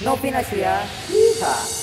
Novinasia. Yeehaw.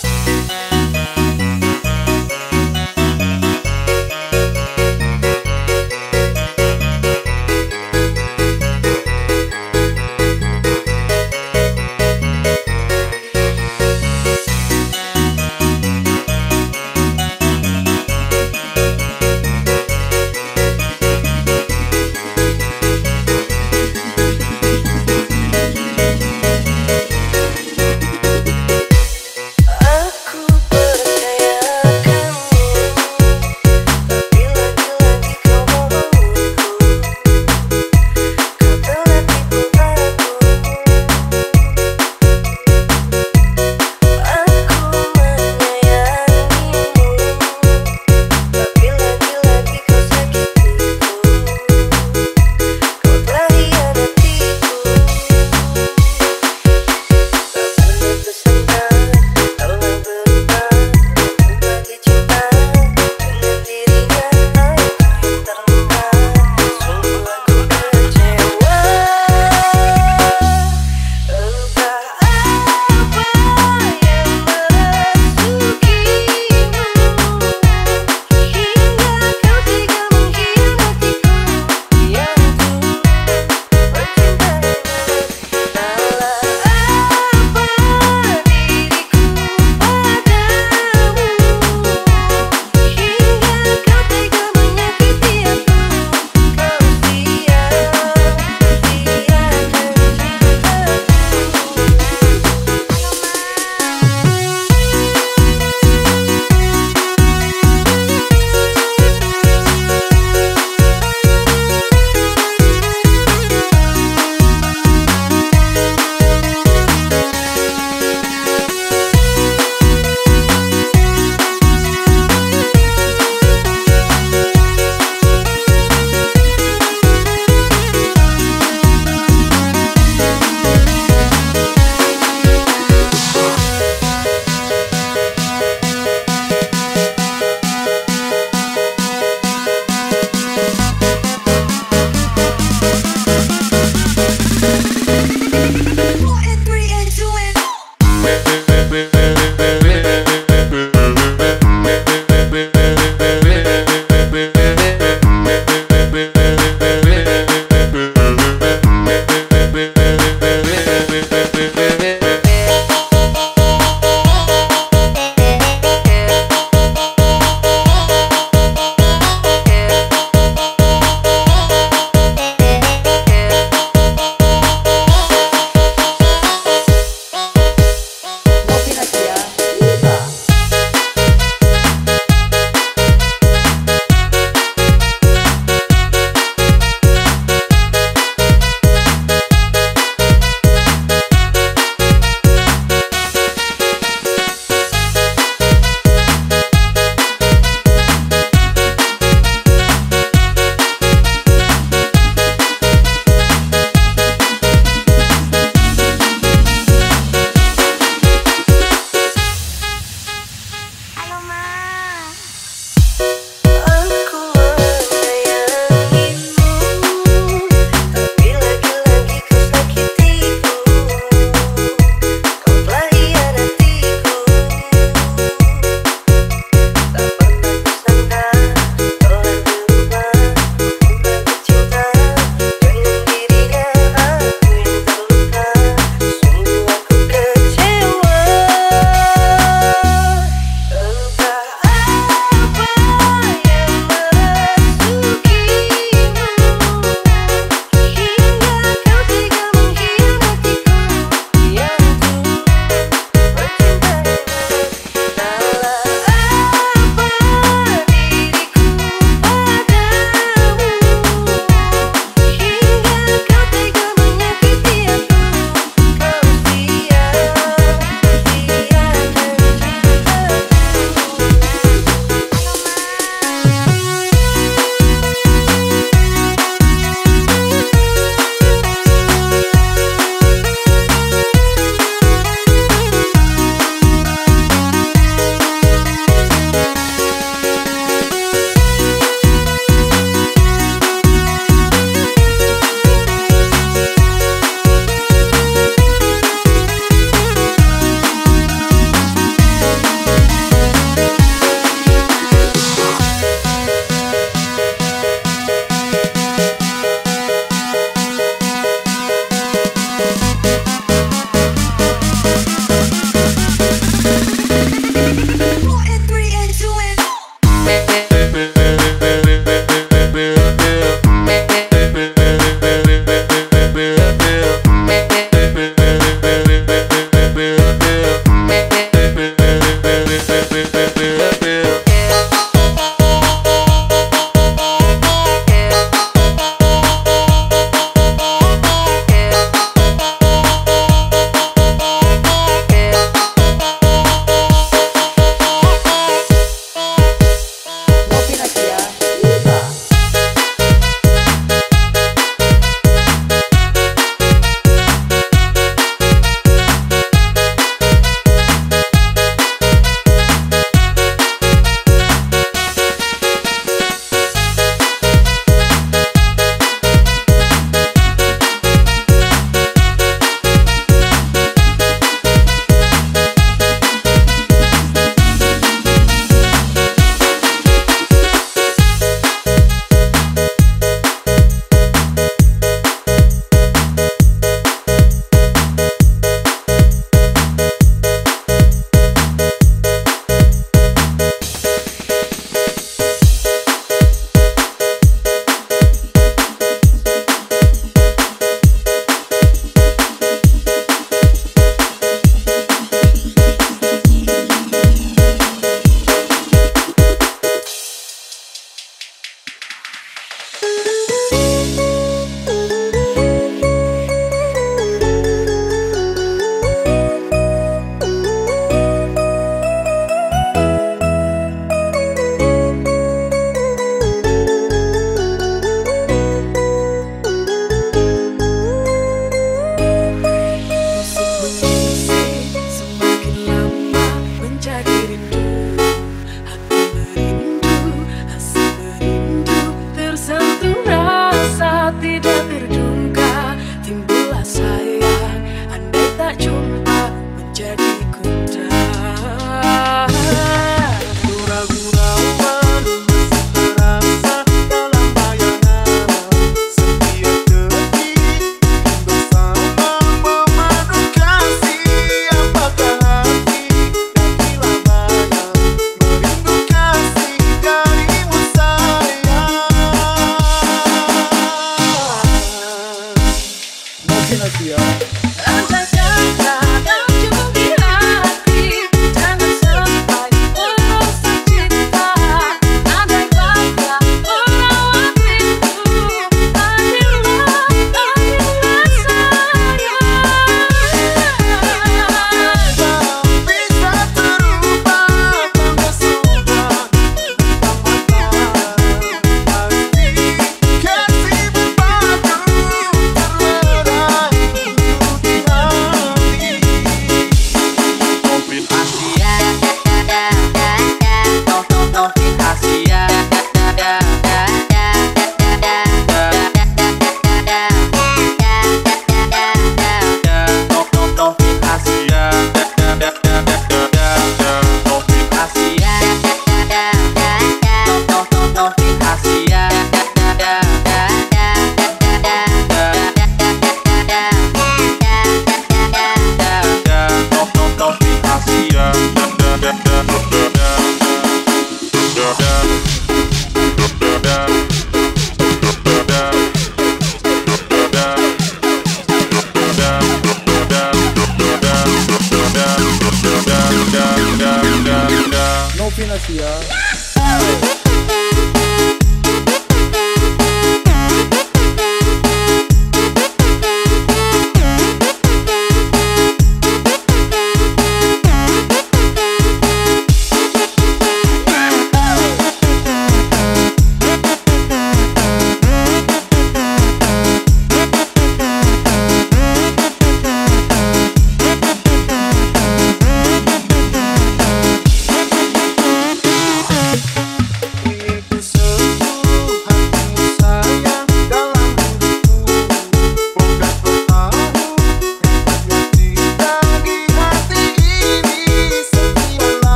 financiar.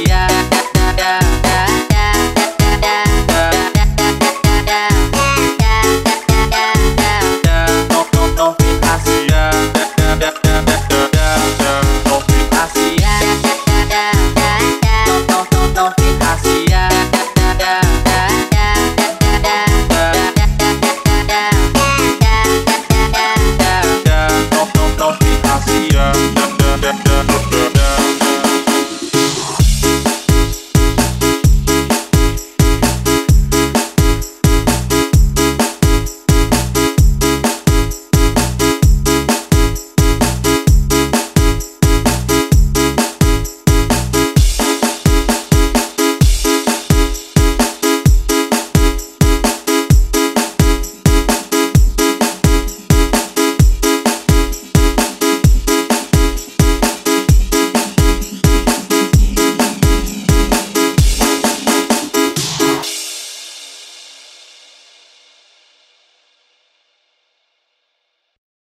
yeah.